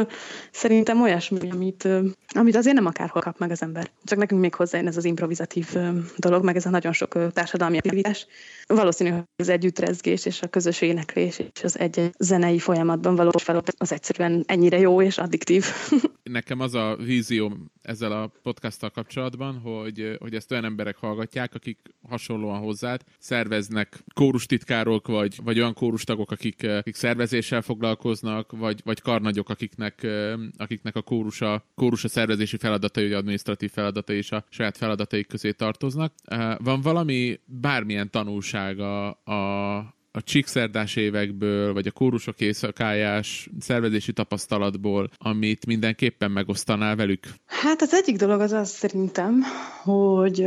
szerintem olyasmi, amit, amit azért nem akárhol kap meg az ember. Csak nekünk még hozzájön ez az improvizatív dolog, meg ez a nagyon sok társadalmi aktivitás. Valószínű, hogy az együttrezgés és a közös éneklés és az egy zenei folyamatban való fel az egyszerűen ennyire jó és addiktív. Nekem az a vízió ezzel a podcasttal kapcsolatban, hogy, hogy ezt olyan emberek hallgatják, akik hasonlóan hozzád szerveznek kórustitkárok, vagy, vagy olyan kórustagok, akik, akik szervezéssel foglalkoznak, vagy, vagy karnagyok, akiknek, akiknek a kórusa, kórusa szervezési feladatai, vagy administratív feladatai és a saját feladataik közé tartoznak. Van valami, bármilyen tanulsága a, a csíkszerdás évekből, vagy a kórusok éjszakájás szervezési tapasztalatból, amit mindenképpen megosztanál velük? Hát az egyik dolog az az szerintem, hogy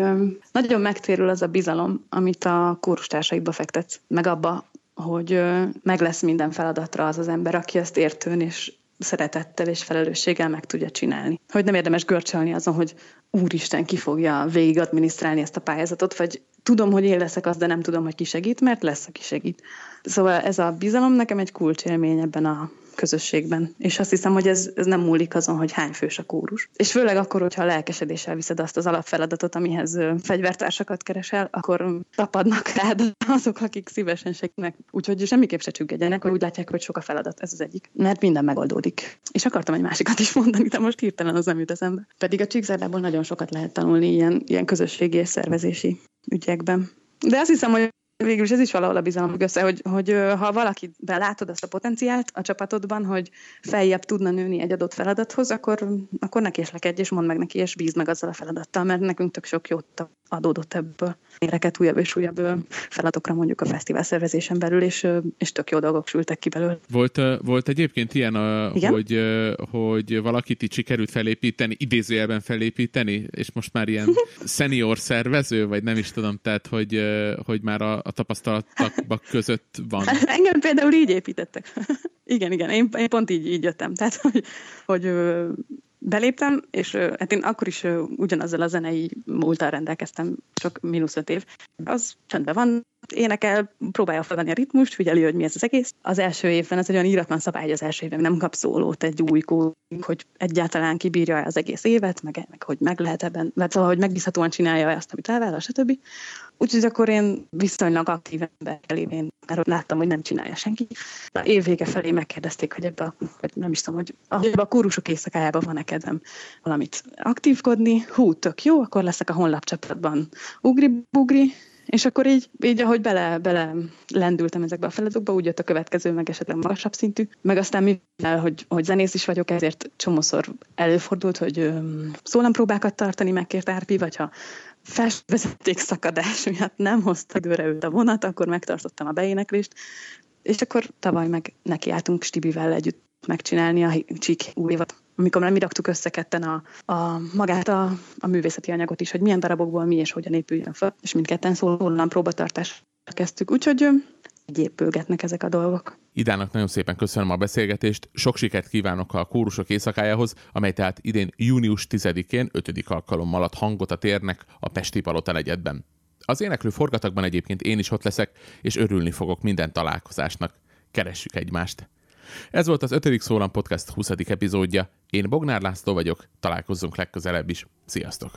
nagyon megtérül az a bizalom, amit a kórustársaidba fektetsz, meg abba, hogy meg lesz minden feladatra az az ember, aki ezt értőn és szeretettel és felelősséggel meg tudja csinálni. Hogy nem érdemes görcsölni azon, hogy úristen, ki fogja végig adminisztrálni ezt a pályázatot, vagy tudom, hogy én leszek az, de nem tudom, hogy ki segít, mert lesz, aki segít. Szóval ez a bizalom nekem egy kulcsélmény ebben a közösségben. És azt hiszem, hogy ez, ez nem múlik azon, hogy hány fős a kórus. És főleg akkor, hogyha lelkesedéssel viszed azt az alapfeladatot, amihez fegyvertársakat keresel, akkor tapadnak rád azok, akik szívesen segítnek. Úgyhogy semmiképp se csüggedjenek, hogy úgy látják, hogy sok a feladat. Ez az egyik. Mert minden megoldódik. És akartam egy másikat is mondani, de most hirtelen az nem jut eszembe. Pedig a csíkzárdából nagyon sokat lehet tanulni ilyen, ilyen közösségi és szervezési ügyekben. De azt hiszem, hogy végül is ez is valahol a bizalom össze, hogy, hogy ha valaki belátod azt a potenciált a csapatodban, hogy feljebb tudna nőni egy adott feladathoz, akkor, akkor neki is lekedj, és mondd meg neki, és bíz meg azzal a feladattal, mert nekünk tök sok jót adódott ebből. Éreket újabb és újabb feladatokra mondjuk a fesztivál szervezésen belül, és, és tök jó dolgok sültek ki belőle. Volt, volt egyébként ilyen, a, hogy, hogy valakit itt sikerült felépíteni, idézőjelben felépíteni, és most már ilyen senior szervező, vagy nem is tudom, tehát hogy, hogy már a, a tapasztalatok között van. Engem például így építettek. igen, igen, én, én pont így, így jöttem. Tehát, hogy, hogy beléptem, és hát én akkor is ugyanazzal a zenei múltal rendelkeztem, csak mínusz öt év. Az csendben van, énekel, próbálja felvenni a ritmust, figyeli, hogy mi ez az egész. Az első évben ez egy olyan íratlan szabály, az első évben nem kap szólót egy új kó, hogy egyáltalán kibírja az egész évet, meg, meg hogy meg lehet ebben, vagy szóval, hogy megbízhatóan csinálja azt, amit elvállal, stb. Úgyhogy akkor én viszonylag aktív ember lévén, mert láttam, hogy nem csinálja senki. A év vége felé megkérdezték, hogy ebbe a, vagy nem is tudom, hogy ebbe a kórusok éjszakájában van-e kedvem valamit aktívkodni. Hú, tök jó, akkor leszek a honlapcsapatban ugri-bugri, és akkor így, így ahogy bele, bele lendültem ezekbe a feladatokba, úgy jött a következő, meg esetleg magasabb szintű. Meg aztán mivel, hogy, hogy zenész is vagyok, ezért csomószor előfordult, hogy szólampróbákat tartani megkért Árpi, vagy ha felvezeték szakadás miatt nem hozta időre őt a vonat, akkor megtartottam a beéneklést, és akkor tavaly meg nekiálltunk Stibivel együtt megcsinálni a Csík új évad, amikor nem mi raktuk össze ketten a, a magát a, a művészeti anyagot is, hogy milyen darabokból mi és hogyan épüljön fel, és mindketten szólan próbatartásra kezdtük, úgyhogy így épülgetnek ezek a dolgok. Idának nagyon szépen köszönöm a beszélgetést, sok sikert kívánok a kórusok éjszakájához, amely tehát idén június 10-én, 5. alkalommal ad hangot a térnek a Pesti Palota negyedben. Az éneklő forgatagban egyébként én is ott leszek, és örülni fogok minden találkozásnak. Keressük egymást! Ez volt az 5. Szólam Podcast 20. epizódja. Én Bognár László vagyok, találkozzunk legközelebb is. Sziasztok!